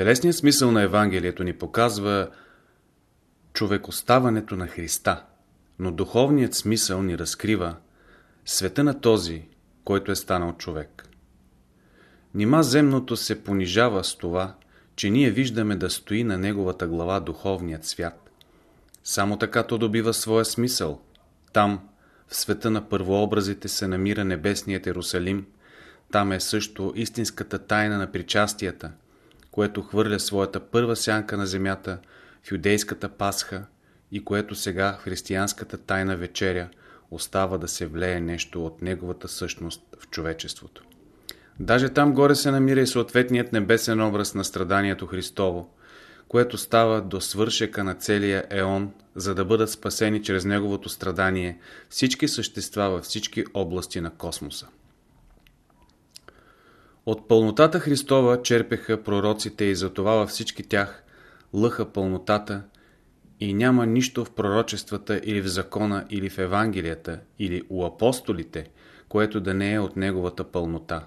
Телесният смисъл на Евангелието ни показва човекоставането на Христа, но духовният смисъл ни разкрива света на този, който е станал човек. Нима земното се понижава с това, че ние виждаме да стои на неговата глава духовният свят. Само така то добива своя смисъл. Там, в света на първообразите се намира небесният Ерусалим, там е също истинската тайна на причастията, което хвърля своята първа сянка на земята в юдейската Пасха и което сега християнската тайна вечеря остава да се влее нещо от неговата същност в човечеството. Даже там горе се намира и съответният небесен образ на страданието Христово, което става до свършека на целия еон, за да бъдат спасени чрез неговото страдание всички същества във всички области на космоса. От пълнотата Христова черпеха пророците и затова във всички тях лъха пълнотата и няма нищо в пророчествата или в закона или в Евангелията или у апостолите, което да не е от неговата пълнота.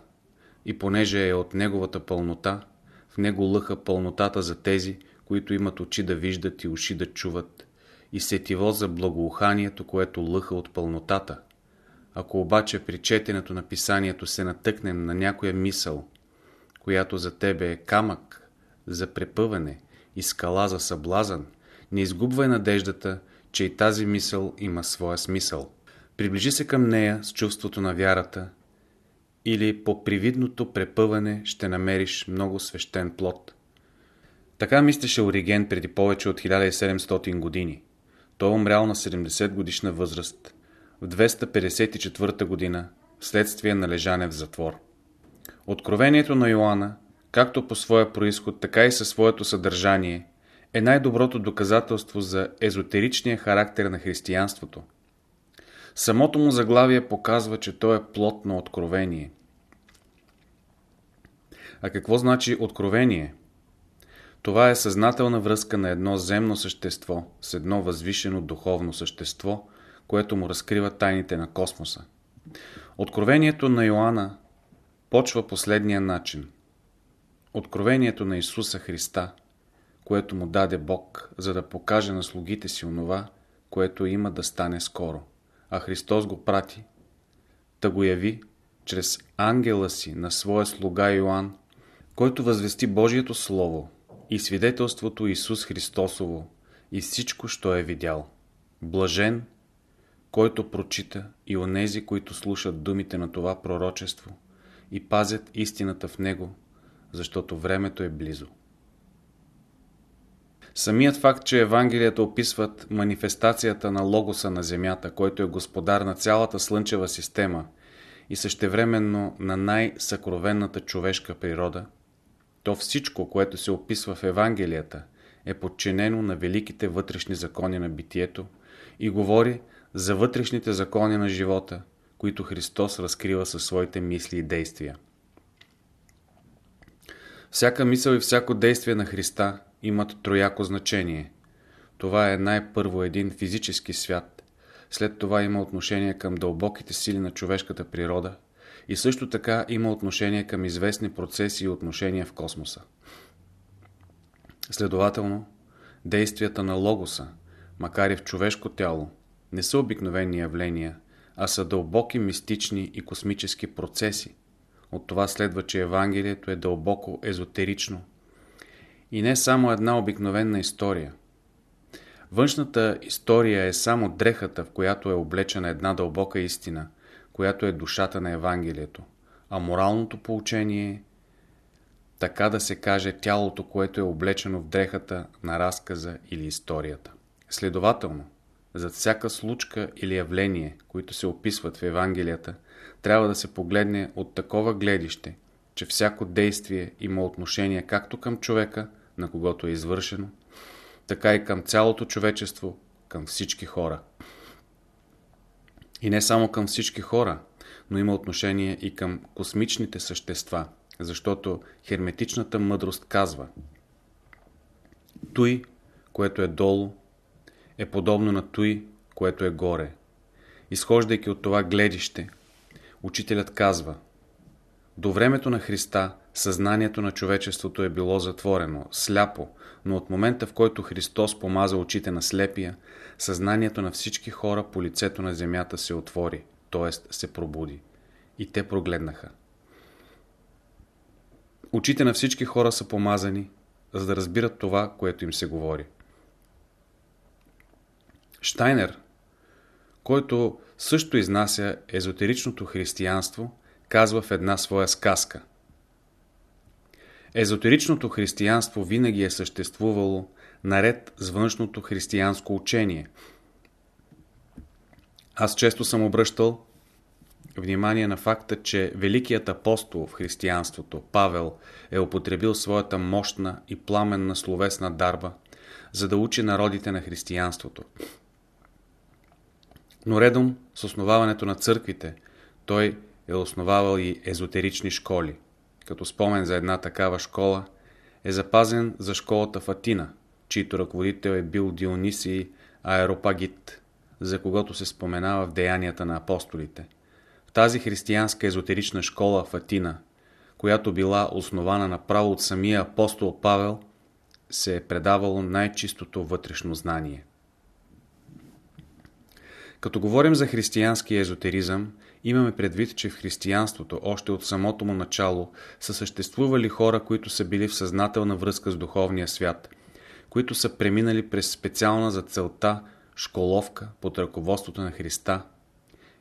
И понеже е от неговата пълнота, в него лъха пълнотата за тези, които имат очи да виждат и уши да чуват, и сетиво за благоуханието, което лъха от пълнотата. Ако обаче при четенето на писанието се натъкнем на някоя мисъл, която за тебе е камък за препъване и скала за съблазън, не изгубвай надеждата, че и тази мисъл има своя смисъл. Приближи се към нея с чувството на вярата или по привидното препъване ще намериш много свещен плод. Така мислеше Ориген преди повече от 1700 години. Той е умрял на 70 годишна възраст в 254 година вследствие на лежане в затвор. Откровението на Йоанна, както по своя происход, така и със своето съдържание, е най-доброто доказателство за езотеричния характер на християнството. Самото му заглавие показва, че то е плод на откровение. А какво значи откровение? Това е съзнателна връзка на едно земно същество с едно възвишено духовно същество, което му разкрива тайните на космоса. Откровението на Йоанна почва последния начин. Откровението на Исуса Христа, което му даде Бог, за да покаже на слугите си онова, което има да стане скоро. А Христос го прати, да го яви чрез ангела си на своя слуга Йоанн, който възвести Божието Слово и свидетелството Исус Христосово и всичко, що е видял. Блажен, който прочита и онези, които слушат думите на това пророчество и пазят истината в него, защото времето е близо. Самият факт, че Евангелията описват манифестацията на Логоса на Земята, който е господар на цялата Слънчева система и същевременно на най-съкровенната човешка природа, то всичко, което се описва в Евангелията, е подчинено на великите вътрешни закони на битието и говори за вътрешните закони на живота, които Христос разкрива със своите мисли и действия. Всяка мисъл и всяко действие на Христа имат трояко значение. Това е най-първо един физически свят, след това има отношение към дълбоките сили на човешката природа и също така има отношение към известни процеси и отношения в космоса. Следователно, действията на Логоса, макар и в човешко тяло, не са обикновени явления, а са дълбоки мистични и космически процеси. От това следва, че Евангелието е дълбоко езотерично. И не само една обикновена история. Външната история е само дрехата, в която е облечена една дълбока истина, която е душата на Евангелието. А моралното поучение е така да се каже тялото, което е облечено в дрехата на разказа или историята. Следователно, зад всяка случка или явление, които се описват в Евангелията, трябва да се погледне от такова гледище, че всяко действие има отношение както към човека, на когото е извършено, така и към цялото човечество, към всички хора. И не само към всички хора, но има отношение и към космичните същества, защото херметичната мъдрост казва Той, което е долу, е подобно на той, което е горе. Изхождайки от това гледище, учителят казва До времето на Христа съзнанието на човечеството е било затворено, сляпо, но от момента в който Христос помаза очите на слепия, съзнанието на всички хора по лицето на земята се отвори, т.е. се пробуди. И те прогледнаха. Очите на всички хора са помазани, за да разбират това, което им се говори. Штайнер, който също изнася езотеричното християнство, казва в една своя сказка. Езотеричното християнство винаги е съществувало наред с външното християнско учение. Аз често съм обръщал внимание на факта, че великият апостол в християнството, Павел, е употребил своята мощна и пламенна словесна дарба, за да учи народите на християнството. Но редом с основаването на църквите, той е основавал и езотерични школи. Като спомен за една такава школа е запазен за школата в Атина, чийто ръководител е бил Дионисий Аеропагит, за когото се споменава в деянията на апостолите. В тази християнска езотерична школа в Атина, която била основана направо от самия апостол Павел, се е предавало най-чистото вътрешно знание. Като говорим за християнски езотеризъм, имаме предвид, че в християнството още от самото му начало са съществували хора, които са били в съзнателна връзка с духовния свят, които са преминали през специална за целта школовка под ръководството на Христа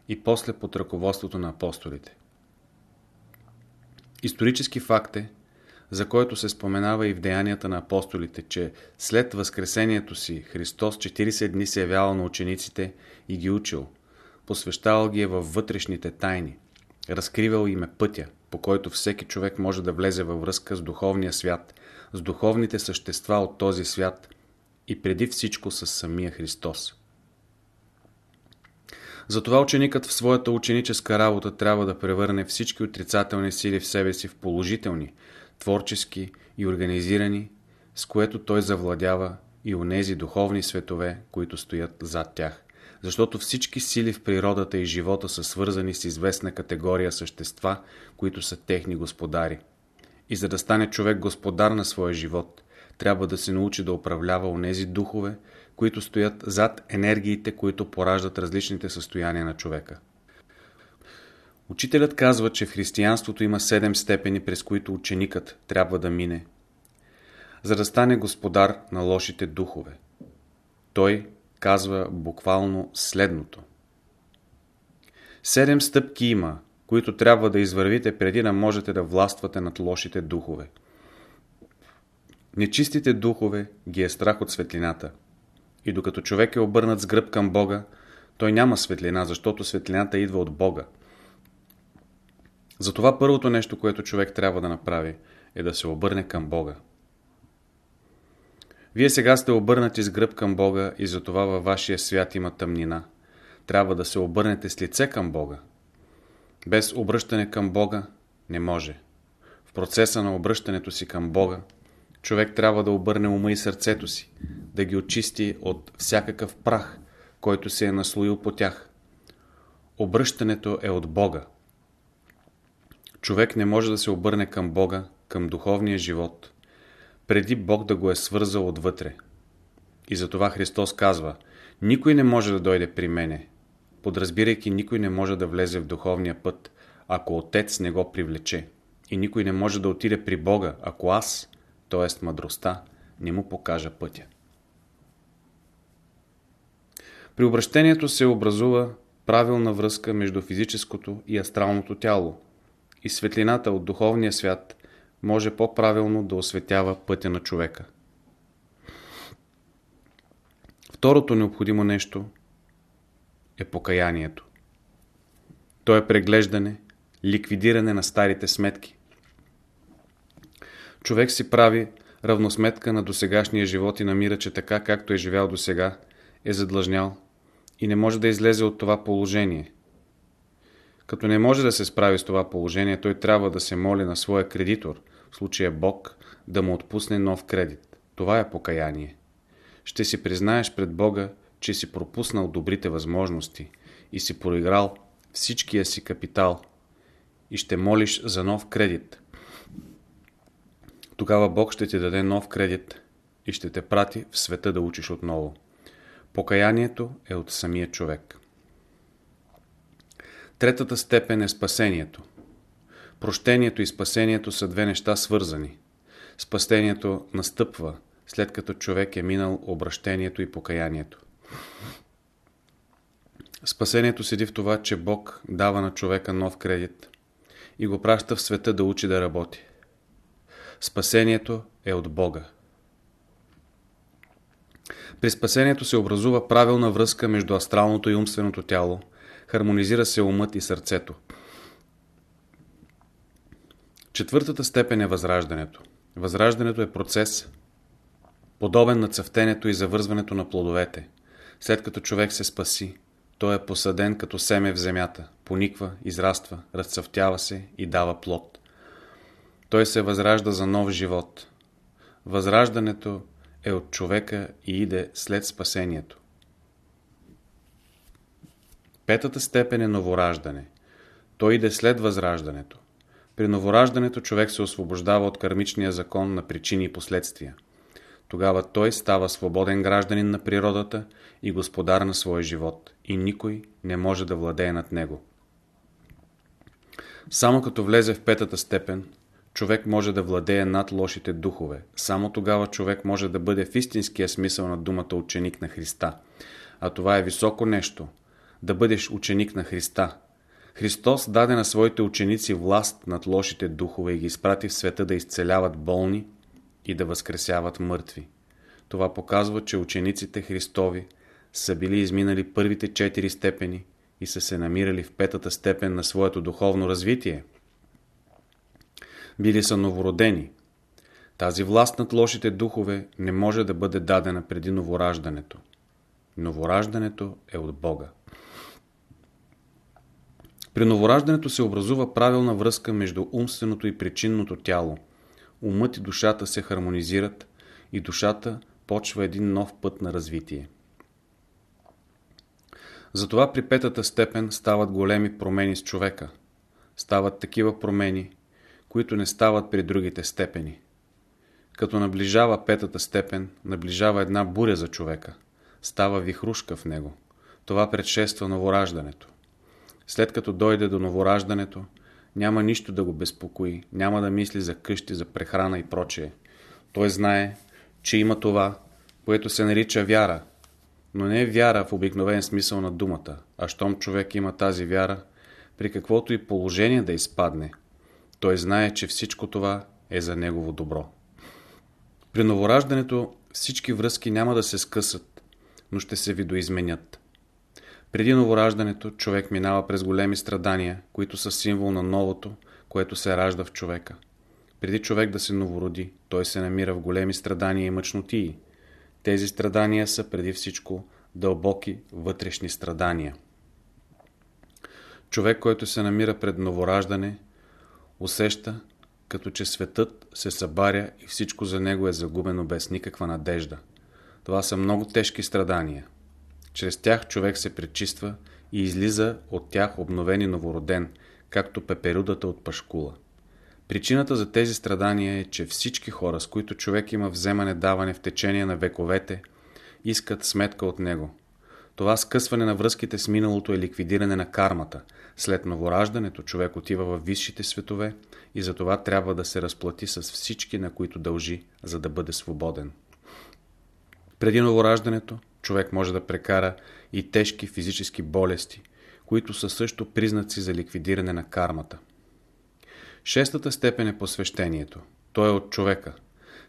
и после под ръководството на апостолите. Исторически факт е, за който се споменава и в деянията на апостолите, че след възкресението си Христос 40 дни се явявал на учениците и ги учил, посвещавал ги е във вътрешните тайни, разкривал им е пътя, по който всеки човек може да влезе във връзка с духовния свят, с духовните същества от този свят и преди всичко с самия Христос. Затова ученикът в своята ученическа работа трябва да превърне всички отрицателни сили в себе си в положителни, творчески и организирани, с което той завладява и онези духовни светове, които стоят зад тях. Защото всички сили в природата и живота са свързани с известна категория същества, които са техни господари. И за да стане човек господар на своя живот, трябва да се научи да управлява онези духове, които стоят зад енергиите, които пораждат различните състояния на човека. Учителят казва, че в християнството има седем степени, през които ученикът трябва да мине, за да стане господар на лошите духове. Той казва буквално следното. Седем стъпки има, които трябва да извървите преди да можете да властвате над лошите духове. Нечистите духове ги е страх от светлината. И докато човек е обърнат с гръб към Бога, той няма светлина, защото светлината идва от Бога. Затова първото нещо, което човек трябва да направи, е да се обърне към Бога. Вие сега сте обърнати с гръб към Бога и затова във вашия свят има тъмнина. Трябва да се обърнете с лице към Бога. Без обръщане към Бога не може. В процеса на обръщането си към Бога, човек трябва да обърне ума и сърцето си, да ги очисти от всякакъв прах, който се е наслоил по тях. Обръщането е от Бога. Човек не може да се обърне към Бога, към духовния живот, преди Бог да го е свързал отвътре. И затова Христос казва, никой не може да дойде при мене, подразбирайки никой не може да влезе в духовния път, ако Отец не го привлече. И никой не може да отиде при Бога, ако аз, т.е. мъдростта, не му покажа пътя. При обращението се образува правилна връзка между физическото и астралното тяло и светлината от духовния свят може по-правилно да осветява пътя на човека. Второто необходимо нещо е покаянието. То е преглеждане, ликвидиране на старите сметки. Човек си прави равносметка на досегашния живот и намира, че така както е живял досега, е задлъжнял и не може да излезе от това положение. Като не може да се справи с това положение, той трябва да се моли на своя кредитор, в случая Бог, да му отпусне нов кредит. Това е покаяние. Ще си признаеш пред Бога, че си пропуснал добрите възможности и си проиграл всичкия си капитал и ще молиш за нов кредит. Тогава Бог ще ти даде нов кредит и ще те прати в света да учиш отново. Покаянието е от самия човек. Третата степен е спасението. Прощението и спасението са две неща свързани. Спасението настъпва, след като човек е минал обращението и покаянието. Спасението седи в това, че Бог дава на човека нов кредит и го праща в света да учи да работи. Спасението е от Бога. При спасението се образува правилна връзка между астралното и умственото тяло, хармонизира се умът и сърцето. Четвъртата степен е възраждането. Възраждането е процес, подобен на цъфтенето и завързването на плодовете. След като човек се спаси, той е посаден като семе в земята, пониква, израства, разцъфтява се и дава плод. Той се възражда за нов живот. Възраждането е от човека и иде след спасението. Петата степен е новораждане. Той иде след възраждането. При новораждането човек се освобождава от кармичния закон на причини и последствия. Тогава той става свободен гражданин на природата и господар на своя живот и никой не може да владее над него. Само като влезе в петата степен, човек може да владее над лошите духове. Само тогава човек може да бъде в истинския смисъл на думата ученик на Христа. А това е високо нещо – да бъдеш ученик на Христа. Христос даде на своите ученици власт над лошите духове и ги изпрати в света да изцеляват болни и да възкресяват мъртви. Това показва, че учениците Христови са били изминали първите четири степени и са се намирали в петата степен на своето духовно развитие. Били са новородени. Тази власт над лошите духове не може да бъде дадена преди новораждането. Новораждането е от Бога. При новораждането се образува правилна връзка между умственото и причинното тяло. Умът и душата се хармонизират и душата почва един нов път на развитие. Затова при петата степен стават големи промени с човека. Стават такива промени, които не стават при другите степени. Като наближава петата степен, наближава една буря за човека. Става вихрушка в него. Това предшества новораждането. След като дойде до новораждането, няма нищо да го безпокои, няма да мисли за къщи, за прехрана и прочее. Той знае, че има това, което се нарича вяра, но не е вяра в обикновен смисъл на думата, а щом човек има тази вяра, при каквото и положение да изпадне, той знае, че всичко това е за негово добро. При новораждането всички връзки няма да се скъсат, но ще се видоизменят. Преди новораждането човек минава през големи страдания, които са символ на новото, което се ражда в човека. Преди човек да се новороди, той се намира в големи страдания и мъчнотии. Тези страдания са преди всичко дълбоки вътрешни страдания. Човек, който се намира пред новораждане, усеща, като че светът се събаря и всичко за него е загубено без никаква надежда. Това са много тежки страдания. Чрез тях човек се пречиства и излиза от тях обновен и новороден, както пеперудата от пашкула. Причината за тези страдания е, че всички хора, с които човек има вземане-даване в течение на вековете, искат сметка от него. Това скъсване на връзките с миналото е ликвидиране на кармата. След новораждането човек отива в висшите светове и за това трябва да се разплати с всички, на които дължи, за да бъде свободен. Преди новораждането човек може да прекара и тежки физически болести, които са също признаци за ликвидиране на кармата. Шестата степен е посвещението. То е от човека.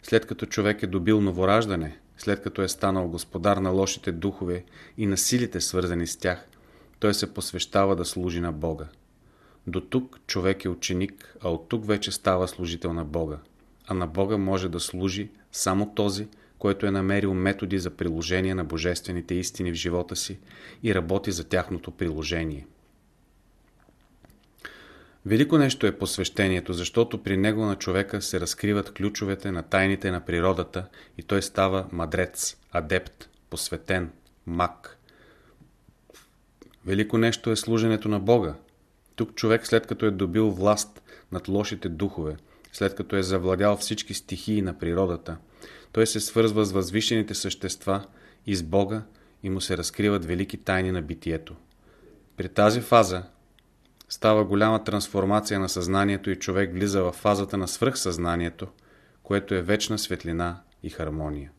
След като човек е добил новораждане, след като е станал господар на лошите духове и на силите свързани с тях, той се посвещава да служи на Бога. До тук човек е ученик, а от тук вече става служител на Бога. А на Бога може да служи само този, който е намерил методи за приложение на божествените истини в живота си и работи за тяхното приложение. Велико нещо е посвещението, защото при него на човека се разкриват ключовете на тайните на природата и той става мадрец, адепт, посветен, мак. Велико нещо е служенето на Бога. Тук човек след като е добил власт над лошите духове, след като е завладял всички стихии на природата, той се свързва с възвишените същества и с Бога и му се разкриват велики тайни на битието. При тази фаза става голяма трансформация на съзнанието и човек влиза в фазата на свръхсъзнанието, което е вечна светлина и хармония.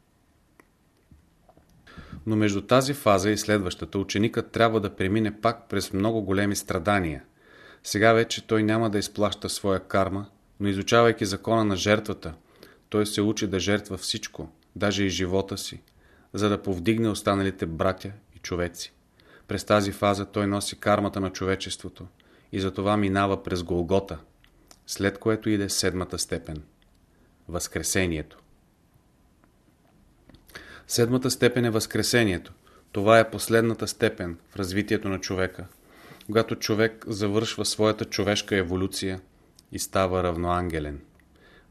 Но между тази фаза и следващата ученикът трябва да премине пак през много големи страдания. Сега вече той няма да изплаща своя карма, но изучавайки закона на жертвата, той се учи да жертва всичко, даже и живота си, за да повдигне останалите братя и човеци. През тази фаза той носи кармата на човечеството и затова минава през Голгота, след което иде седмата степен – Възкресението. Седмата степен е Възкресението. Това е последната степен в развитието на човека, когато човек завършва своята човешка еволюция и става равноангелен.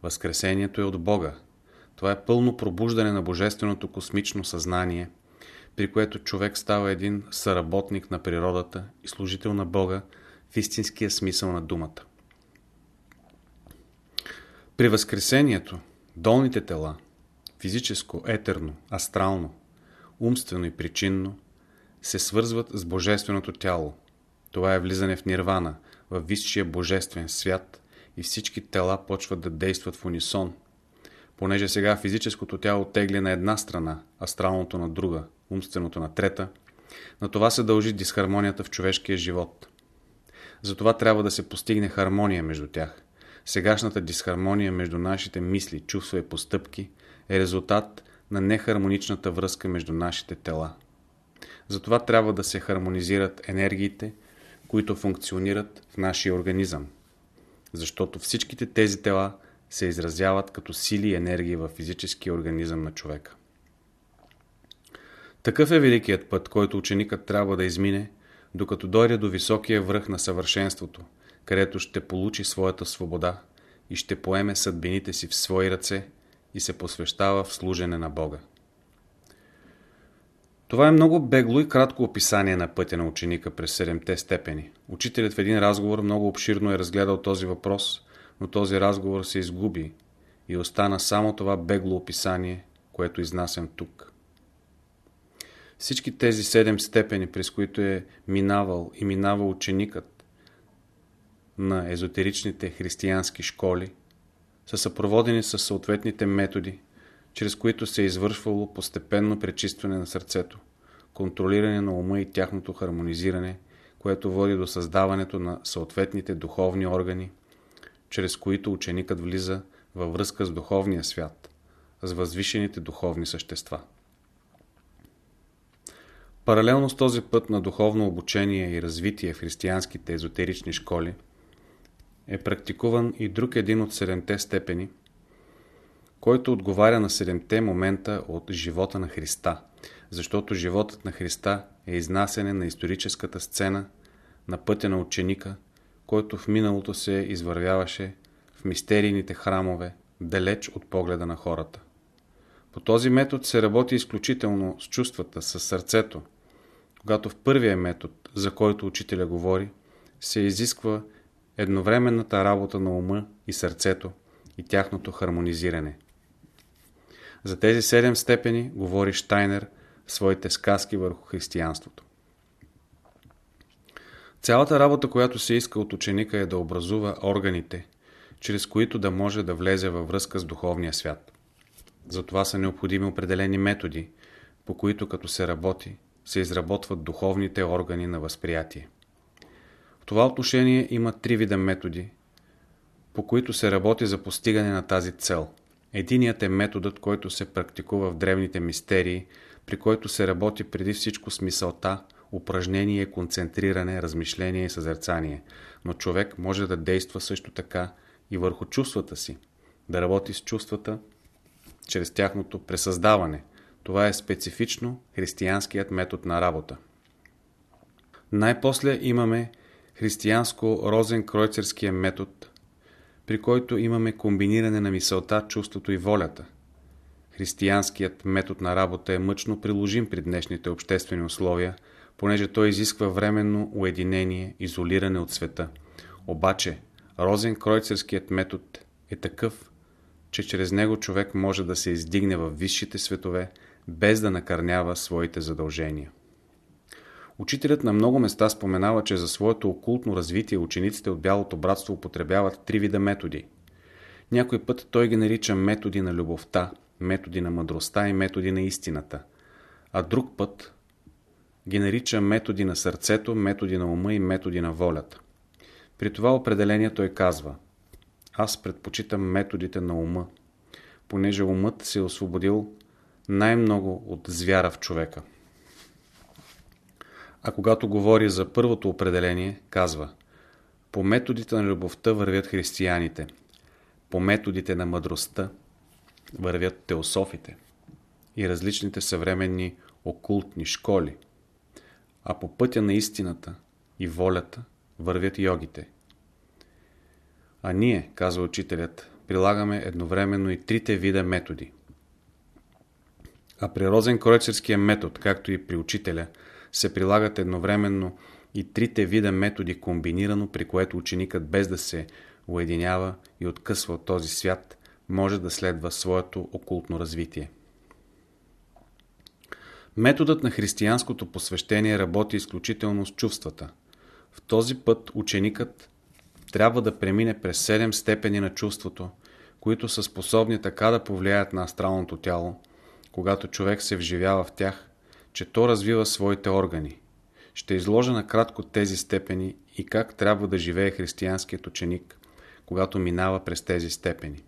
Възкресението е от Бога. Това е пълно пробуждане на божественото космично съзнание, при което човек става един съработник на природата и служител на Бога в истинския смисъл на думата. При Възкресението долните тела, физическо, етерно, астрално, умствено и причинно, се свързват с Божественото тяло. Това е влизане в нирвана, в висшия божествен свят и всички тела почват да действат в унисон. Понеже сега физическото тяло тегли на една страна, астралното на друга, умственото на трета, на това се дължи дисхармонията в човешкия живот. Затова трябва да се постигне хармония между тях. Сегашната дисхармония между нашите мисли, чувства и постъпки е резултат на нехармоничната връзка между нашите тела. Затова трябва да се хармонизират енергиите, които функционират в нашия организъм. Защото всичките тези тела се изразяват като сили и енергии в физическия организъм на човека. Такъв е великият път, който ученикът трябва да измине, докато дойде до високия връх на съвършенството, където ще получи своята свобода и ще поеме съдбините си в свои ръце и се посвещава в служене на Бога. Това е много бегло и кратко описание на пътя на ученика през седемте степени. Учителят в един разговор много обширно е разгледал този въпрос, но този разговор се изгуби и остана само това бегло описание, което изнасям тук. Всички тези седем степени, през които е минавал и минава ученикът на езотеричните християнски школи, са съпроводени с съответните методи, чрез които се е извършвало постепенно пречистване на сърцето, контролиране на ума и тяхното хармонизиране, което води до създаването на съответните духовни органи, чрез които ученикът влиза във връзка с духовния свят, с възвишените духовни същества. Паралелно с този път на духовно обучение и развитие в християнските езотерични школи е практикуван и друг един от седемте степени, който отговаря на седемте момента от живота на Христа, защото животът на Христа е изнасяне на историческата сцена на пътя на ученика, който в миналото се извървяваше в мистерийните храмове, далеч от погледа на хората. По този метод се работи изключително с чувствата, с сърцето, когато в първия метод, за който учителя говори, се изисква едновременната работа на ума и сърцето и тяхното хармонизиране. За тези седем степени говори Штайнер в своите сказки върху християнството. Цялата работа, която се иска от ученика е да образува органите, чрез които да може да влезе във връзка с духовния свят. Затова са необходими определени методи, по които като се работи, се изработват духовните органи на възприятие. В това отношение има три вида методи, по които се работи за постигане на тази цел. Единият е методът, който се практикува в древните мистерии, при който се работи преди всичко с мисълта, упражнение, концентриране, размишление и съзерцание. Но човек може да действа също така и върху чувствата си, да работи с чувствата чрез тяхното пресъздаване – това е специфично християнският метод на работа. Най-после имаме християнско-розен-кройцерския метод, при който имаме комбиниране на мисълта, чувството и волята. Християнският метод на работа е мъчно приложим при днешните обществени условия, понеже той изисква временно уединение, изолиране от света. Обаче, Розен-Кройцерският метод е такъв, че чрез него човек може да се издигне в висшите светове, без да накърнява своите задължения. Учителят на много места споменава, че за своето окултно развитие учениците от Бялото братство употребяват три вида методи. Някой път той ги нарича методи на любовта, методи на мъдростта и методи на истината, а друг път ги нарича методи на сърцето, методи на ума и методи на волята. При това определение той казва Аз предпочитам методите на ума, понеже умът се е освободил най-много от звяра в човека. А когато говори за първото определение, казва По методите на любовта вървят християните, по методите на мъдростта вървят теософите и различните съвременни окултни школи, а по пътя на истината и волята вървят йогите. А ние, казва учителят, прилагаме едновременно и трите вида методи. А при Розен-Кройцерския метод, както и при учителя, се прилагат едновременно и трите вида методи комбинирано, при което ученикът без да се уединява и откъсва от този свят, може да следва своето окултно развитие. Методът на християнското посвещение работи изключително с чувствата. В този път ученикът трябва да премине през седем степени на чувството, които са способни така да повлияят на астралното тяло, когато човек се вживява в тях, че то развива своите органи. Ще изложа накратко тези степени и как трябва да живее християнският ученик, когато минава през тези степени.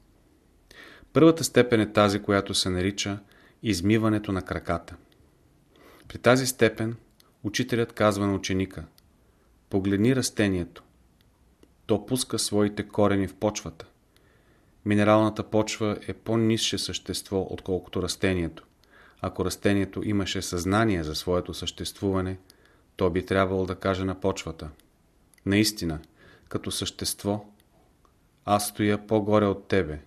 Първата степен е тази, която се нарича измиването на краката. При тази степен учителят казва на ученика Погледни растението. То пуска своите корени в почвата. Минералната почва е по-низше същество, отколкото растението. Ако растението имаше съзнание за своето съществуване, то би трябвало да каже на почвата. Наистина, като същество, аз стоя по-горе от тебе.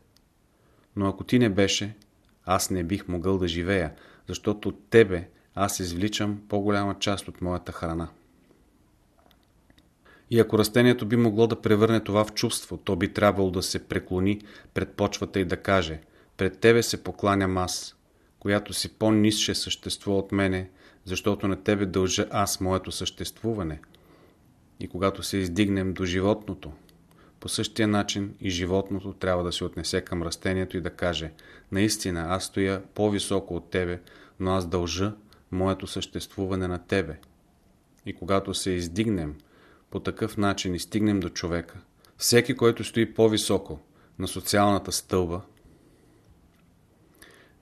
Но ако ти не беше, аз не бих могъл да живея, защото от тебе аз извличам по-голяма част от моята храна. И ако растението би могло да превърне това в чувство, то би трябвало да се преклони пред почвата и да каже «Пред тебе се покланям аз, която си по-нисше същество от мене, защото на тебе дължа аз моето съществуване». И когато се издигнем до животното, по същия начин и животното трябва да се отнесе към растението и да каже «Наистина, аз стоя по-високо от тебе, но аз дължа моето съществуване на тебе». И когато се издигнем по такъв начин и стигнем до човека, всеки, който стои по-високо на социалната стълба,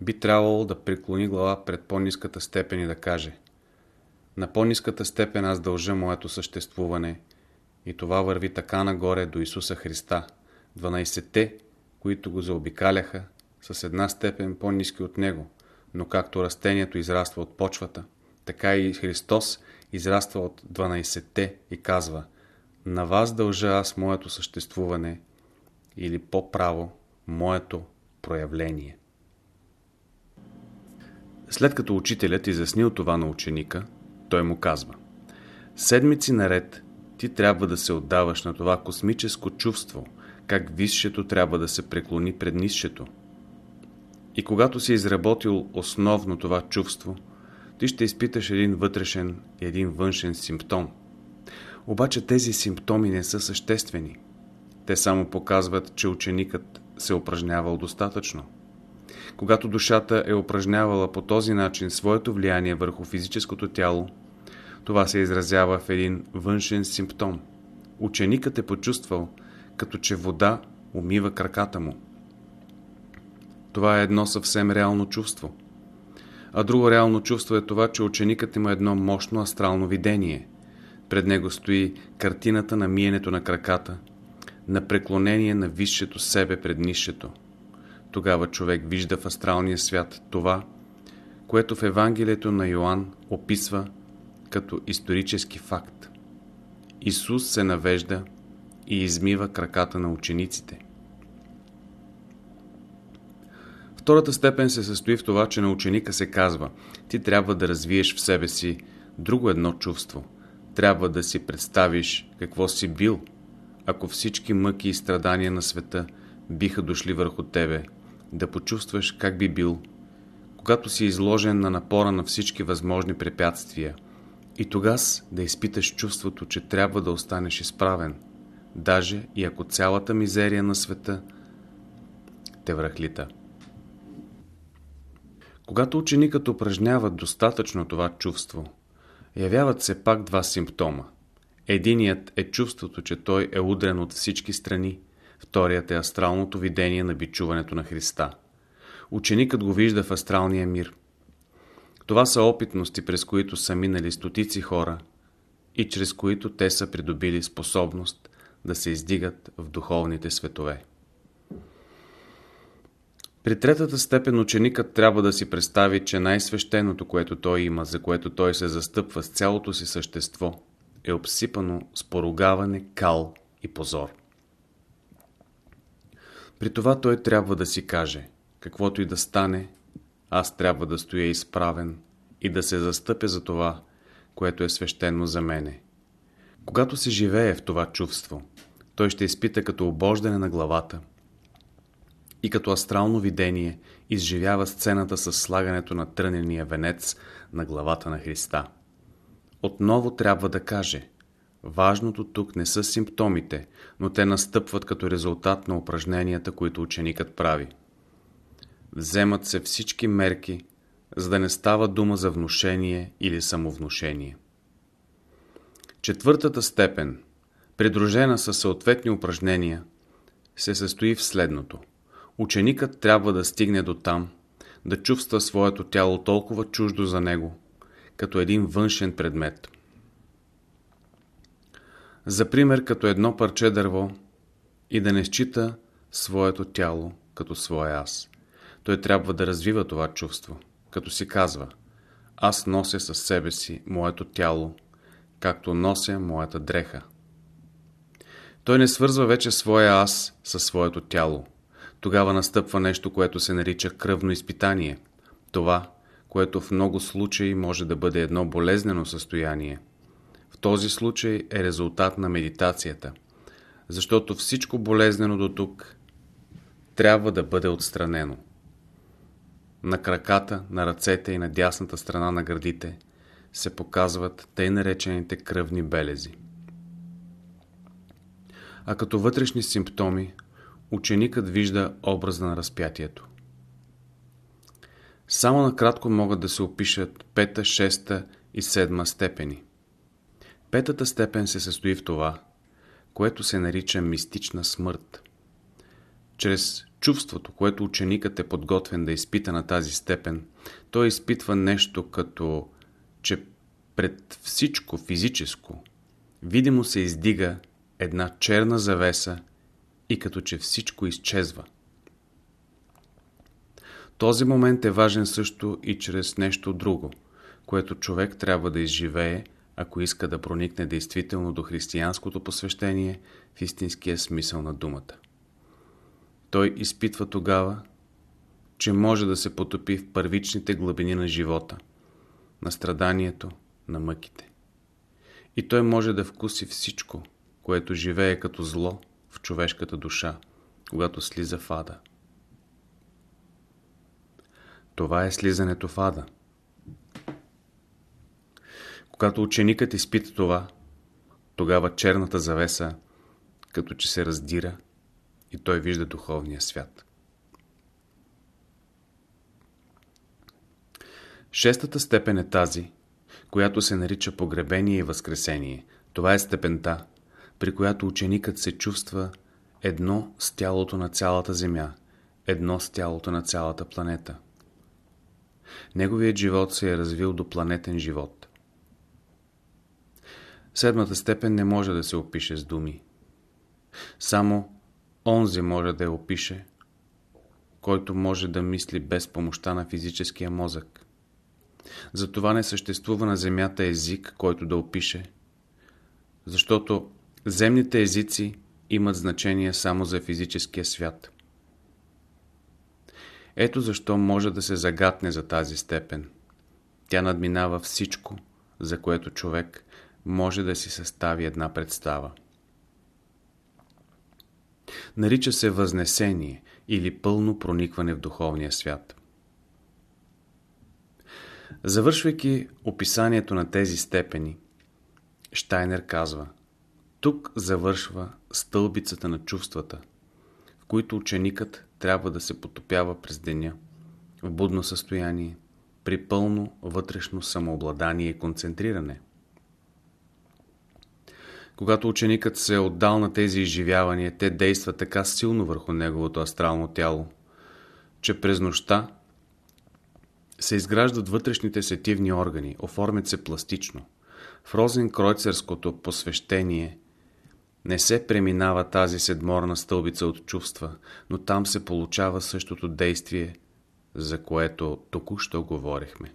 би трябвало да преклони глава пред по-низката степен и да каже На по-низката степен аз дължа моето съществуване и това върви така нагоре до Исуса Христа. 12-те, които го заобикаляха, с една степен по-низки от Него, но както растението израства от почвата, така и Христос израства от 12-те и казва На вас дължа аз моето съществуване или по-право моето проявление. След като учителят изяснил това на ученика, той му казва Седмици наред ти трябва да се отдаваш на това космическо чувство, как висшето трябва да се преклони пред нисшето. И когато си изработил основно това чувство, ти ще изпиташ един вътрешен и един външен симптом. Обаче тези симптоми не са съществени. Те само показват, че ученикът се упражнявал достатъчно. Когато душата е упражнявала по този начин своето влияние върху физическото тяло, това се изразява в един външен симптом. Ученикът е почувствал, като че вода умива краката му. Това е едно съвсем реално чувство. А друго реално чувство е това, че ученикът има едно мощно астрално видение. Пред него стои картината на миенето на краката, на преклонение на висшето себе пред нишето. Тогава човек вижда в астралния свят това, което в Евангелието на Йоанн описва като исторически факт. Исус се навежда и измива краката на учениците. Втората степен се състои в това, че на ученика се казва ти трябва да развиеш в себе си Друго едно чувство. Трябва да си представиш какво си бил, ако всички мъки и страдания на света биха дошли върху тебе, да почувстваш как би бил, когато си изложен на напора на всички възможни препятствия и тогас да изпиташ чувството, че трябва да останеш изправен, даже и ако цялата мизерия на света те връхлита. Когато ученикът упражнява достатъчно това чувство, явяват се пак два симптома. Единият е чувството, че той е удрен от всички страни, вторият е астралното видение на бичуването на Христа. Ученикът го вижда в астралния мир. Това са опитности, през които са минали стотици хора и чрез които те са придобили способност да се издигат в духовните светове. При третата степен ученикът трябва да си представи, че най-свещеното, което той има, за което той се застъпва с цялото си същество, е обсипано с поругаване, кал и позор. При това той трябва да си каже, каквото и да стане, аз трябва да стоя изправен и да се застъпя за това, което е свещено за мене. Когато се живее в това чувство, той ще изпита като обождане на главата – и като астрално видение изживява сцената с слагането на трънения венец на главата на Христа. Отново трябва да каже, важното тук не са симптомите, но те настъпват като резултат на упражненията, които ученикът прави. Вземат се всички мерки, за да не става дума за внушение или самовнушение. Четвъртата степен, придружена със съответни упражнения, се състои в следното – Ученикът трябва да стигне до там, да чувства своето тяло толкова чуждо за него, като един външен предмет. За пример, като едно парче дърво и да не счита своето тяло като свое аз. Той трябва да развива това чувство, като си казва Аз нося със себе си моето тяло, както нося моята дреха. Той не свързва вече своя аз със своето тяло, тогава настъпва нещо, което се нарича кръвно изпитание. Това, което в много случаи може да бъде едно болезнено състояние. Този случай е резултат на медитацията, защото всичко болезнено до тук трябва да бъде отстранено. На краката, на ръцете и на дясната страна на гърдите се показват тъй наречените кръвни белези. А като вътрешни симптоми ученикът вижда образа на разпятието. Само накратко могат да се опишат пета, шеста и седма степени. Петата степен се състои в това, което се нарича мистична смърт. Чрез чувството, което ученикът е подготвен да изпита на тази степен, той изпитва нещо като, че пред всичко физическо, видимо се издига една черна завеса и като че всичко изчезва. Този момент е важен също и чрез нещо друго, което човек трябва да изживее, ако иска да проникне действително до християнското посвещение в истинския смисъл на думата. Той изпитва тогава, че може да се потопи в първичните глъбини на живота, на страданието, на мъките. И той може да вкуси всичко, което живее като зло, в човешката душа, когато слиза в ада. Това е слизането в ада. Когато ученикът изпита това, тогава черната завеса като че се раздира и той вижда духовния свят. Шестата степен е тази, която се нарича погребение и възкресение. Това е степента, при която ученикът се чувства едно с тялото на цялата Земя, едно с тялото на цялата планета. Неговият живот се е развил до планетен живот. Седмата степен не може да се опише с думи. Само онзи може да я опише, който може да мисли без помощта на физическия мозък. Затова не съществува на Земята език, който да опише, защото Земните езици имат значение само за физическия свят. Ето защо може да се загатне за тази степен. Тя надминава всичко, за което човек може да си състави една представа. Нарича се възнесение или пълно проникване в духовния свят. Завършвайки описанието на тези степени, Штайнер казва Тук завършва стълбицата на чувствата, в които ученикът трябва да се потопява през деня, в будно състояние, при пълно вътрешно самообладание и концентриране. Когато ученикът се е отдал на тези изживявания, те действат така силно върху неговото астрално тяло, че през нощта се изграждат вътрешните сетивни органи, оформят се пластично. В Розенкройцерското посвещение не се преминава тази седморна стълбица от чувства, но там се получава същото действие, за което току-що говорихме.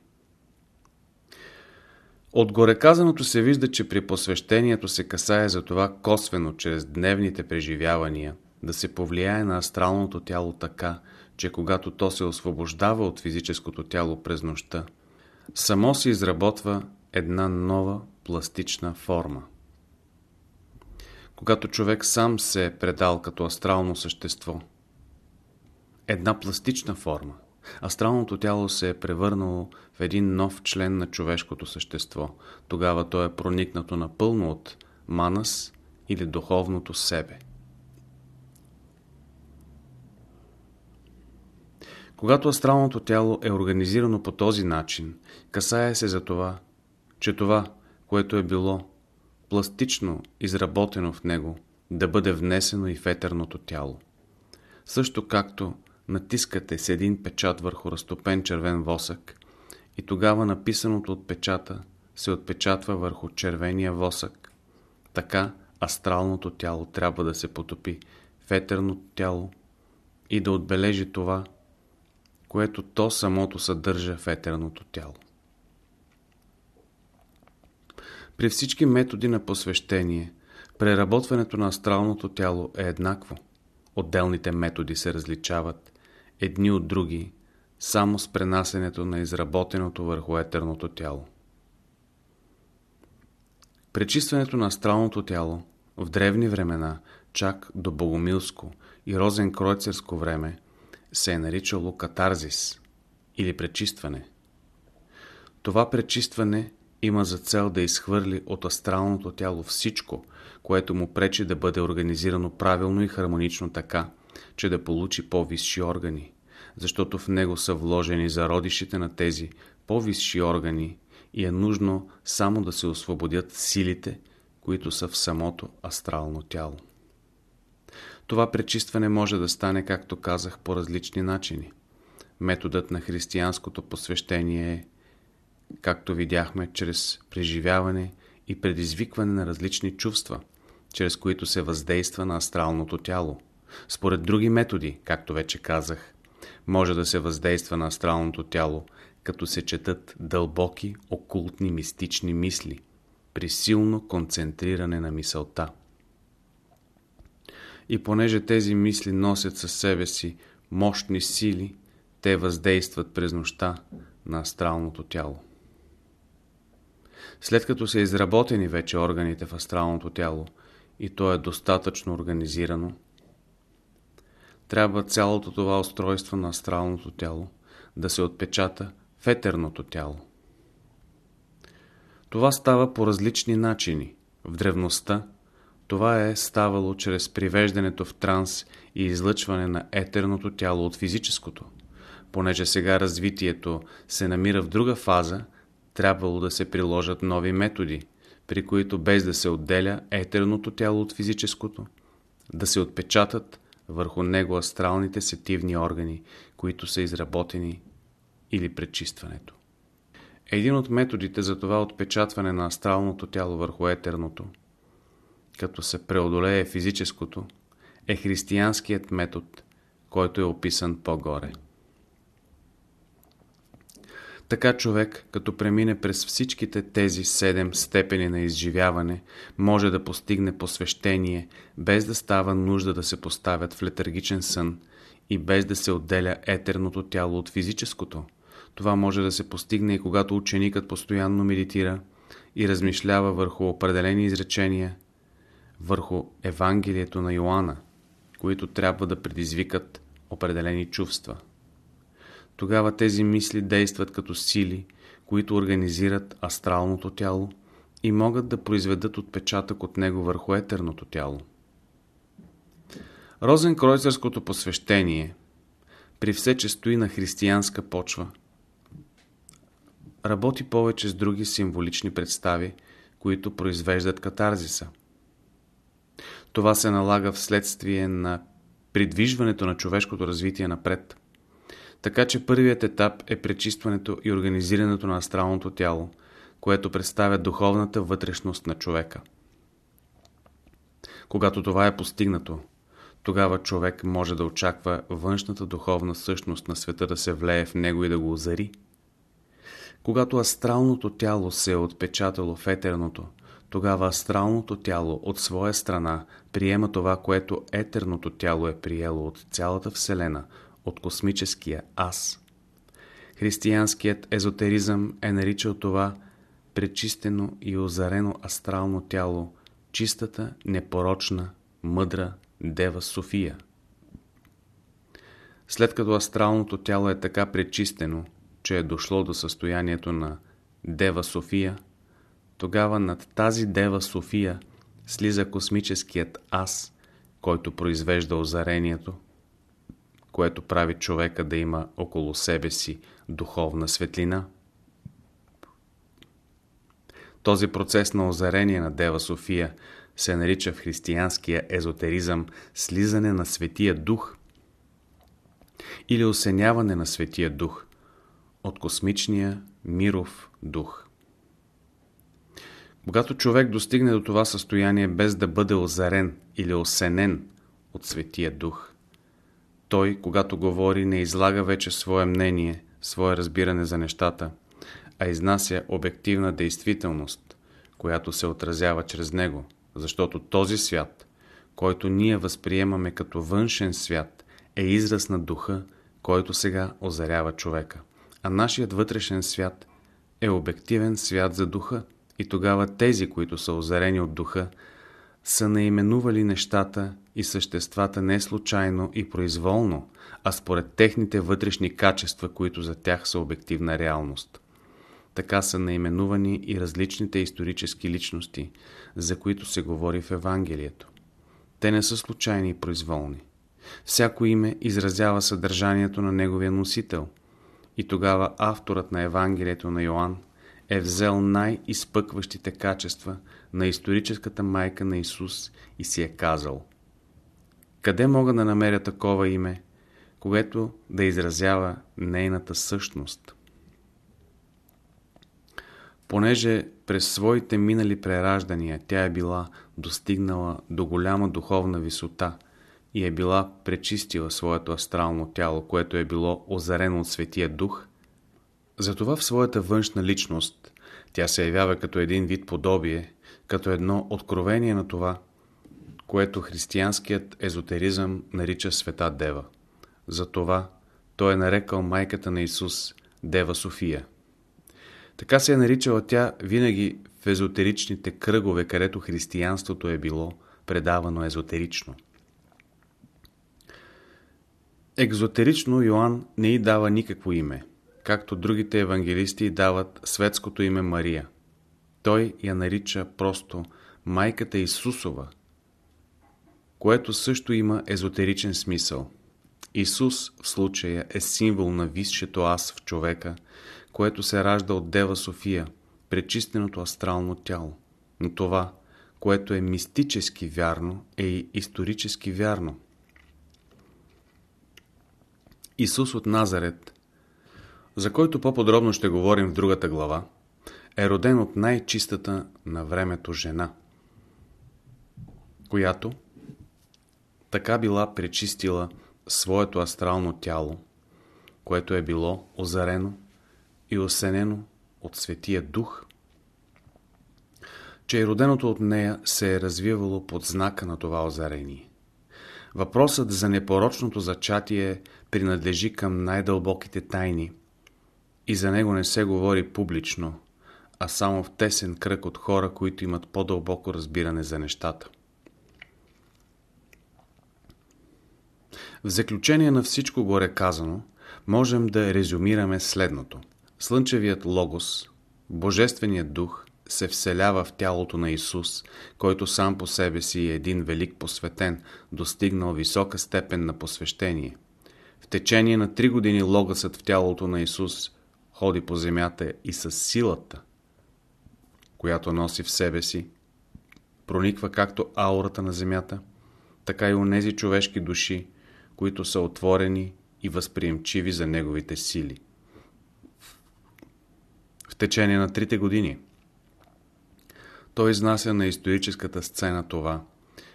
От гореказаното се вижда, че при посвещението се касае за това косвено, чрез дневните преживявания, да се повлияе на астралното тяло така, че когато то се освобождава от физическото тяло през нощта, само се изработва една нова пластична форма. Когато човек сам се е предал като астрално същество, една пластична форма, астралното тяло се е превърнало един нов член на човешкото същество. Тогава то е проникнато напълно от манас или духовното себе. Когато астралното тяло е организирано по този начин, касае се за това, че това, което е било пластично изработено в него, да бъде внесено и в етерното тяло. Също както натискате с един печат върху разтопен червен восък и тогава написаното от печата се отпечатва върху червения восък. Така астралното тяло трябва да се потопи в етерното тяло и да отбележи това, което то самото съдържа в етерното тяло. При всички методи на посвещение, преработването на астралното тяло е еднакво. Отделните методи се различават едни от други, само с пренасенето на изработеното върху етерното тяло. Пречистването на астралното тяло в древни времена, чак до Богомилско и Розенкройцерско време, се е наричало катарзис или пречистване. Това пречистване има за цел да изхвърли от астралното тяло всичко, което му пречи да бъде организирано правилно и хармонично така, че да получи по-висши органи, защото в него са вложени зародишите на тези по-висши органи и е нужно само да се освободят силите, които са в самото астрално тяло. Това пречистване може да стане, както казах, по различни начини. Методът на християнското посвещение е, както видяхме, чрез преживяване и предизвикване на различни чувства, чрез които се въздейства на астралното тяло. Според други методи, както вече казах, може да се въздейства на астралното тяло, като се четат дълбоки, окултни, мистични мисли, при силно концентриране на мисълта. И понеже тези мисли носят със себе си мощни сили, те въздействат през нощта на астралното тяло. След като са изработени вече органите в астралното тяло и то е достатъчно организирано, трябва цялото това устройство на астралното тяло да се отпечата в етерното тяло. Това става по различни начини. В древността това е ставало чрез привеждането в транс и излъчване на етерното тяло от физическото. Понеже сега развитието се намира в друга фаза, трябвало да се приложат нови методи, при които без да се отделя етерното тяло от физическото, да се отпечатат върху него астралните сетивни органи, които са изработени или пречистването. Един от методите за това отпечатване на астралното тяло върху етерното, като се преодолее физическото, е християнският метод, който е описан по-горе. Така човек, като премине през всичките тези седем степени на изживяване, може да постигне посвещение, без да става нужда да се поставят в летаргичен сън и без да се отделя етерното тяло от физическото. Това може да се постигне и когато ученикът постоянно медитира и размишлява върху определени изречения, върху Евангелието на Йоанна, които трябва да предизвикат определени чувства. Тогава тези мисли действат като сили, които организират астралното тяло и могат да произведат отпечатък от него върху етерното тяло. Розенкройцерското посвещение, при все, че стои на християнска почва, работи повече с други символични представи, които произвеждат катарзиса. Това се налага вследствие на придвижването на човешкото развитие напред. Така че първият етап е пречистването и организирането на астралното тяло, което представя духовната вътрешност на човека. Когато това е постигнато, тогава човек може да очаква външната духовна същност на света да се влее в него и да го озари. Когато астралното тяло се е отпечатало в етерното, тогава астралното тяло от своя страна приема това, което етерното тяло е приело от цялата Вселена, от космическия аз. Християнският езотеризъм е наричал това пречистено и озарено астрално тяло, чистата, непорочна, мъдра Дева София. След като астралното тяло е така пречистено, че е дошло до състоянието на Дева София, тогава над тази Дева София слиза космическият аз, който произвежда озарението, което прави човека да има около себе си духовна светлина. Този процес на озарение на Дева София се нарича в християнския езотеризъм слизане на Светия Дух или осеняване на Светия Дух от космичния миров дух. Когато човек достигне до това състояние без да бъде озарен или осенен от Светия Дух, той, когато говори, не излага вече свое мнение, свое разбиране за нещата, а изнася обективна действителност, която се отразява чрез него, защото този свят, който ние възприемаме като външен свят, е израз на духа, който сега озарява човека. А нашият вътрешен свят е обективен свят за духа и тогава тези, които са озарени от духа, са наименували нещата и съществата не случайно и произволно, а според техните вътрешни качества, които за тях са обективна реалност. Така са наименувани и различните исторически личности, за които се говори в Евангелието. Те не са случайни и произволни. Всяко име изразява съдържанието на неговия носител. И тогава авторът на Евангелието на Йоанн е взел най-изпъкващите качества на историческата майка на Исус и си е казал Къде мога да намеря такова име, което да изразява нейната същност? Понеже през своите минали прераждания тя е била достигнала до голяма духовна висота и е била пречистила своето астрално тяло, което е било озарено от Светия Дух, затова в своята външна личност тя се явява като един вид подобие, като едно откровение на това, което християнският езотеризъм нарича Света Дева. Затова той е нарекал майката на Исус Дева София. Така се е наричала тя винаги в езотеричните кръгове, където християнството е било предавано езотерично. Екзотерично Йоанн не й дава никакво име, както другите евангелисти дават светското име Мария. Той я нарича просто майката Исусова, което също има езотеричен смисъл. Исус в случая е символ на висшето аз в човека – което се ражда от Дева София, пречистеното астрално тяло. Но това, което е мистически вярно, е и исторически вярно. Исус от Назарет, за който по-подробно ще говорим в другата глава, е роден от най-чистата на времето жена, която така била пречистила своето астрално тяло, което е било озарено и осенено от Светия Дух, че и роденото от нея се е развивало под знака на това озарение. Въпросът за непорочното зачатие принадлежи към най-дълбоките тайни и за него не се говори публично, а само в тесен кръг от хора, които имат по-дълбоко разбиране за нещата. В заключение на всичко горе казано, можем да резюмираме следното. Слънчевият логос, Божественият дух, се вселява в тялото на Исус, който сам по себе си е един велик посветен, достигнал висока степен на посвещение. В течение на три години логосът в тялото на Исус ходи по земята и с силата, която носи в себе си, прониква както аурата на земята, така и нези човешки души, които са отворени и възприемчиви за неговите сили. В течение на трите години той изнася на историческата сцена това,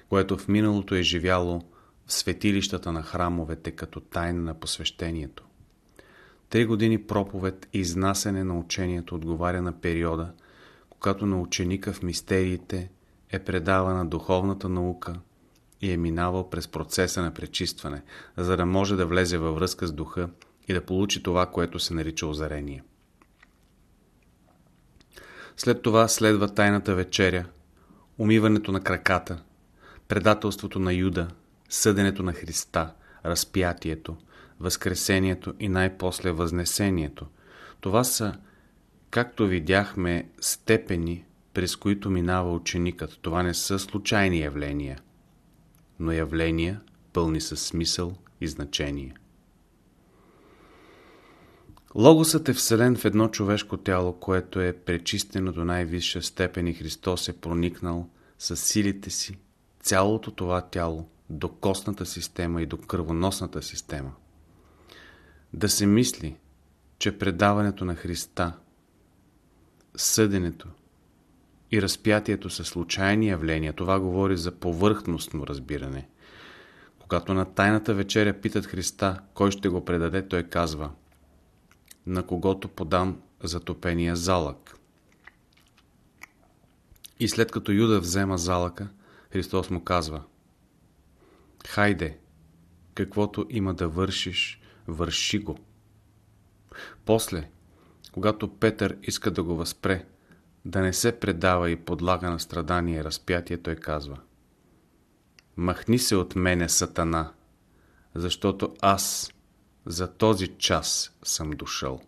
което в миналото е живяло в светилищата на храмовете като тайна на посвещението. Три години проповед и изнасяне на учението отговаря на периода, когато на ученика в мистериите е предавана духовната наука и е минавал през процеса на пречистване, за да може да влезе във връзка с духа и да получи това, което се нарича озарение. След това следва тайната вечеря, умиването на краката, предателството на Юда, съденето на Христа, разпятието, възкресението и най-после възнесението. Това са, както видяхме, степени, през които минава ученикът. Това не са случайни явления, но явления, пълни със смисъл и значение. Логосът е вселен в едно човешко тяло, което е пречистено до най-висша степен и Христос е проникнал с силите си цялото това тяло до костната система и до кръвоносната система. Да се мисли, че предаването на Христа, съденето и разпятието са случайни явления, това говори за повърхностно разбиране. Когато на тайната вечеря питат Христа, кой ще го предаде, той казва – на когото подам затопения залък. И след като Юда взема залъка, Христос му казва Хайде, каквото има да вършиш, върши го. После, когато Петър иска да го възпре, да не се предава и подлага на страдание и разпятие, той казва Махни се от мене, Сатана, защото аз за този час съм дошъл.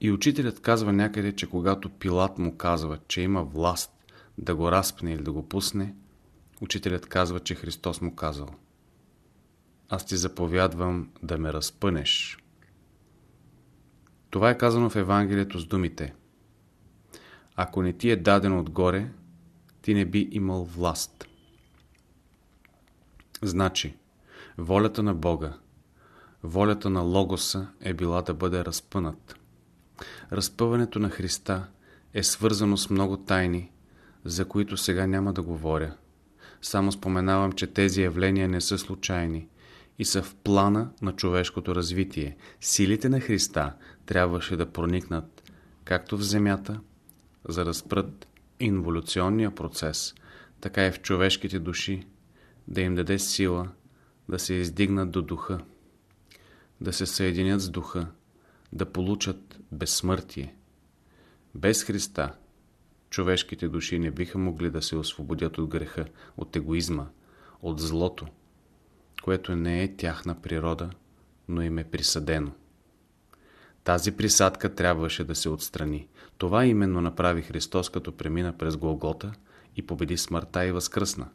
И учителят казва някъде, че когато Пилат му казва, че има власт да го разпне или да го пусне, учителят казва, че Христос му казал Аз ти заповядвам да ме разпънеш. Това е казано в Евангелието с думите Ако не ти е дадено отгоре, ти не би имал власт. Значи, Волята на Бога, волята на Логоса е била да бъде разпънат. Разпъването на Христа е свързано с много тайни, за които сега няма да говоря. Само споменавам, че тези явления не са случайни и са в плана на човешкото развитие. Силите на Христа трябваше да проникнат както в земята, за да спрат инволюционния процес, така и в човешките души, да им даде сила да се издигнат до духа, да се съединят с духа, да получат безсмъртие. Без Христа човешките души не биха могли да се освободят от греха, от егоизма, от злото, което не е тяхна природа, но им е присъдено. Тази присадка трябваше да се отстрани. Това именно направи Христос, като премина през Голгота и победи смъртта и възкръсна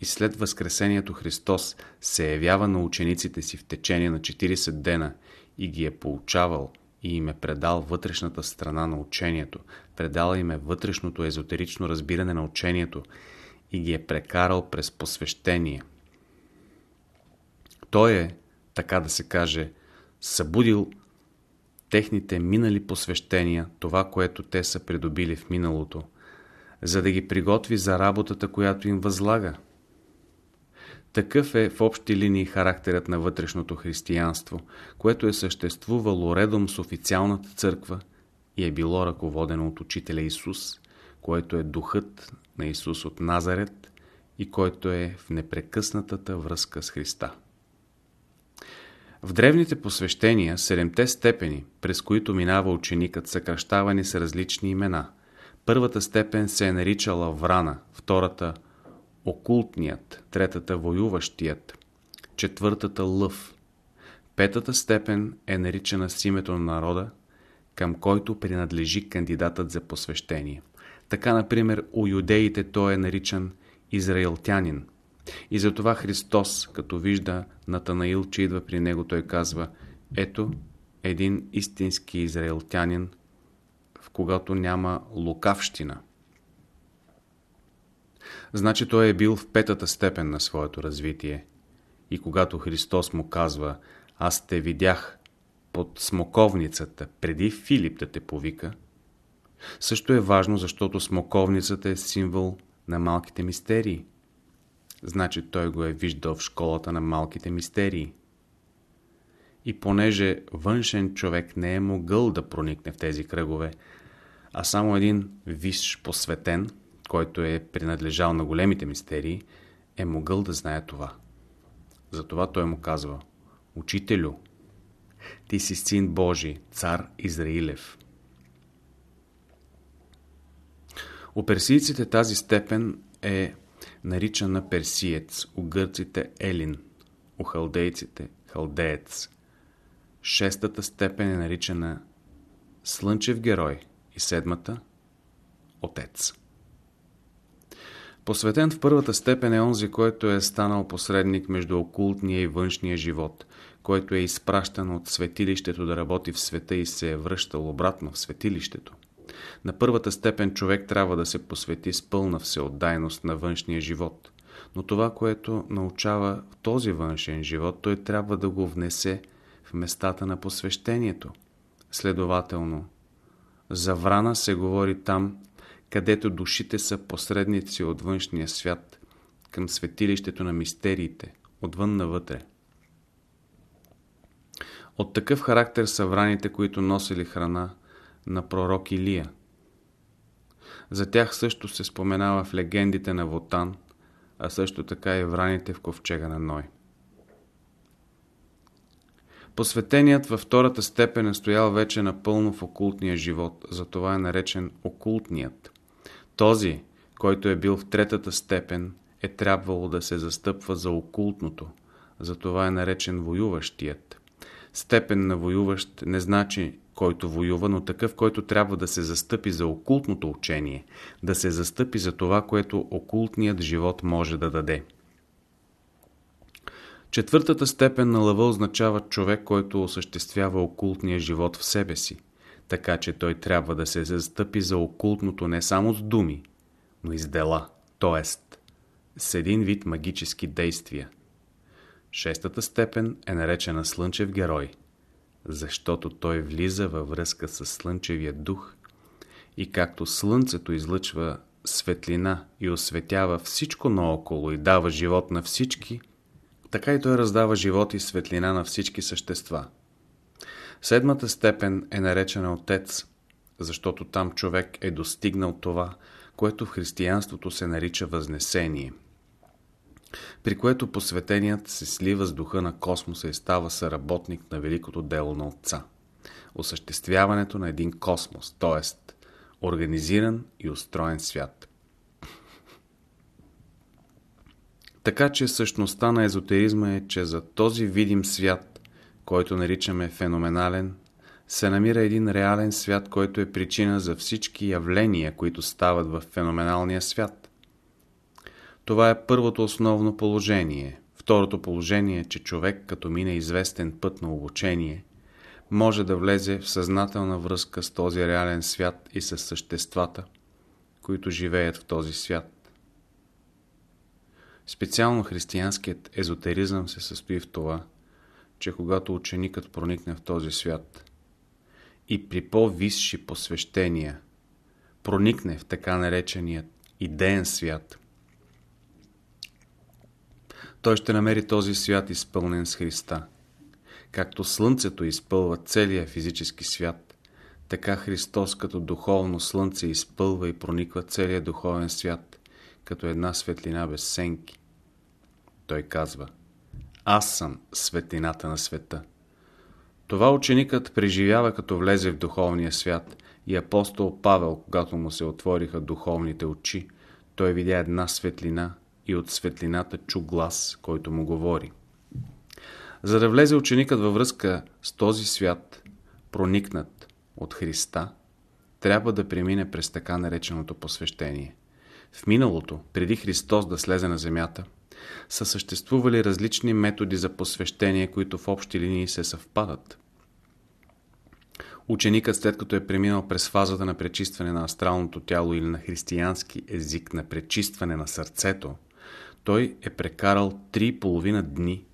и след Възкресението Христос се явява на учениците си в течение на 40 дена и ги е получавал и им е предал вътрешната страна на учението, предал им е вътрешното езотерично разбиране на учението и ги е прекарал през посвещение. Той е, така да се каже, събудил техните минали посвещения, това, което те са придобили в миналото, за да ги приготви за работата, която им възлага. Такъв е в общи линии характерът на вътрешното християнство, което е съществувало редом с официалната църква и е било ръководено от учителя Исус, който е духът на Исус от Назарет и който е в непрекъснатата връзка с Христа. В древните посвещения, седемте степени, през които минава ученикът, съкръщавани с различни имена. Първата степен се е наричала Врана, втората – Окултният, третата – Воюващият, четвъртата – Лъв. Петата степен е наричана с името на народа, към който принадлежи кандидатът за посвещение. Така, например, у юдеите той е наричан израилтянин. И затова Христос, като вижда Натанаил, че идва при него, той казва Ето един истински израилтянин, в когато няма лукавщина. Значи той е бил в петата степен на своето развитие. И когато Христос му казва Аз те видях под смоковницата, преди Филип да те повика, също е важно, защото смоковницата е символ на малките мистерии. Значи той го е виждал в школата на малките мистерии. И понеже външен човек не е могъл да проникне в тези кръгове, а само един висш посветен, който е принадлежал на големите мистерии, е могъл да знае това. Затова той му казва, Учителю, ти си син Божий, цар Израилев. У персийците тази степен е наричана персиец, у гърците Елин, у халдейците халдеец. Шестата степен е наричана слънчев герой и седмата отец. Посветен в първата степен е онзи, който е станал посредник между окултния и външния живот, който е изпращан от светилището да работи в света и се е връщал обратно в светилището. На първата степен човек трябва да се посвети с пълна всеотдайност на външния живот. Но това, което научава в този външен живот, той трябва да го внесе в местата на посвещението. Следователно, за врана се говори там, където душите са посредници от външния свят към светилището на мистериите, отвън навътре. От такъв характер са враните, които носили храна на пророк Илия. За тях също се споменава в легендите на Вотан, а също така и враните в ковчега на Ной. Посветеният във втората степен е стоял вече напълно в окултния живот, затова е наречен окултният. Този, който е бил в третата степен, е трябвало да се застъпва за окултното, затова е наречен воюващият. Степен на воюващ не значи който воюва, но такъв, който трябва да се застъпи за окултното учение, да се застъпи за това, което окултният живот може да даде. Четвъртата степен на лъва означава човек, който осъществява окултния живот в себе си, така че той трябва да се застъпи за окултното не само с думи, но и с дела, т.е. с един вид магически действия. Шестата степен е наречена Слънчев герой – защото той влиза във връзка с Слънчевия дух и както Слънцето излъчва светлина и осветява всичко наоколо и дава живот на всички, така и той раздава живот и светлина на всички същества. Седмата степен е наречена Отец, защото там човек е достигнал това, което в християнството се нарича Възнесение – при което посветеният се слива с духа на космоса и става съработник на великото дело на Отца. Осъществяването на един космос, т.е. организиран и устроен свят. Така че същността на езотеризма е, че за този видим свят, който наричаме феноменален, се намира един реален свят, който е причина за всички явления, които стават в феноменалния свят. Това е първото основно положение. Второто положение е, че човек, като мине известен път на обучение, може да влезе в съзнателна връзка с този реален свят и с съществата, които живеят в този свят. Специално християнският езотеризъм се състои в това, че когато ученикът проникне в този свят и при по-висши посвещения проникне в така нареченият идеен свят – той ще намери този свят изпълнен с Христа. Както Слънцето изпълва целия физически свят, така Христос като духовно Слънце изпълва и прониква целия духовен свят, като една светлина без сенки. Той казва, аз съм светлината на света. Това ученикът преживява като влезе в духовния свят и апостол Павел, когато му се отвориха духовните очи, той видя една светлина и от светлината чу глас, който му говори. За да влезе ученикът във връзка с този свят, проникнат от Христа, трябва да премине през така нареченото посвещение. В миналото, преди Христос да слезе на земята, са съществували различни методи за посвещение, които в общи линии се съвпадат. Ученикът, след като е преминал през фазата на пречистване на астралното тяло или на християнски език на пречистване на сърцето, той е прекарал три половина дни,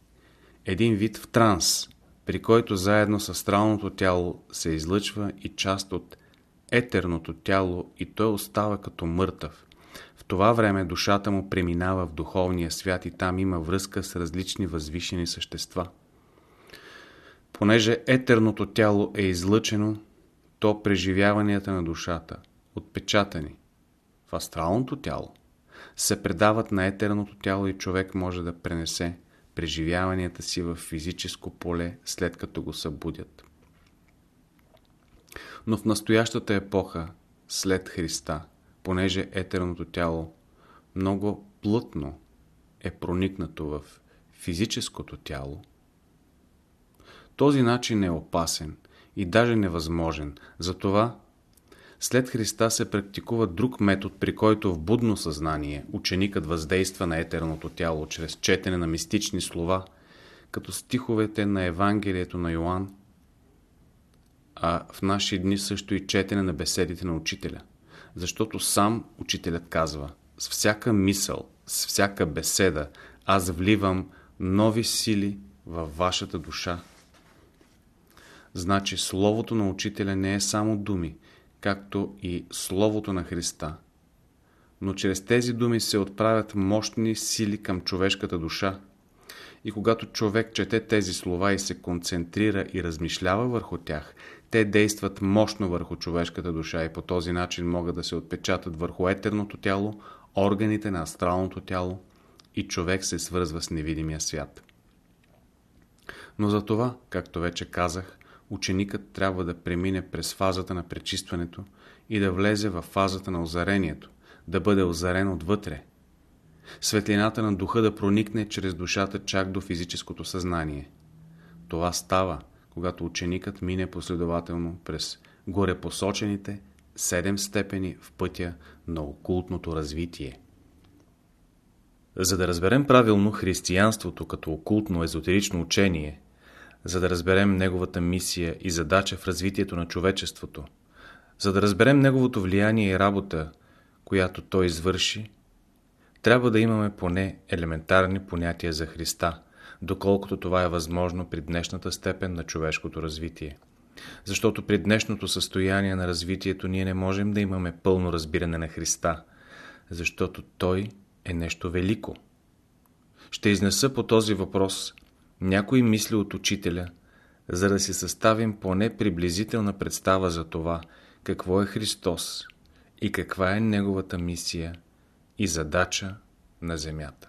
един вид в транс, при който заедно с астралното тяло се излъчва и част от етерното тяло и той остава като мъртъв. В това време душата му преминава в духовния свят и там има връзка с различни възвишени същества. Понеже етерното тяло е излъчено, то преживяванията на душата, отпечатани в астралното тяло, се предават на етерното тяло и човек може да пренесе преживяванията си в физическо поле, след като го събудят. Но в настоящата епоха, след Христа, понеже етерното тяло много плътно е проникнато в физическото тяло, този начин е опасен и даже невъзможен. Затова след Христа се практикува друг метод, при който в будно съзнание ученикът въздейства на етерното тяло чрез четене на мистични слова, като стиховете на Евангелието на Йоанн, а в наши дни също и четене на беседите на учителя. Защото сам учителят казва, с всяка мисъл, с всяка беседа, аз вливам нови сили във вашата душа. Значи Словото на Учителя не е само думи, както и Словото на Христа. Но чрез тези думи се отправят мощни сили към човешката душа. И когато човек чете тези слова и се концентрира и размишлява върху тях, те действат мощно върху човешката душа и по този начин могат да се отпечатат върху етерното тяло, органите на астралното тяло и човек се свързва с невидимия свят. Но за това, както вече казах, ученикът трябва да премине през фазата на пречистването и да влезе в фазата на озарението, да бъде озарен отвътре. Светлината на духа да проникне чрез душата чак до физическото съзнание. Това става, когато ученикът мине последователно през горепосочените седем степени в пътя на окултното развитие. За да разберем правилно християнството като окултно езотерично учение – за да разберем неговата мисия и задача в развитието на човечеството, за да разберем неговото влияние и работа, която той извърши, трябва да имаме поне елементарни понятия за Христа, доколкото това е възможно при днешната степен на човешкото развитие. Защото при днешното състояние на развитието ние не можем да имаме пълно разбиране на Христа, защото Той е нещо велико. Ще изнеса по този въпрос някои мисли от учителя, за да си съставим поне приблизителна представа за това, какво е Христос и каква е Неговата мисия и задача на земята.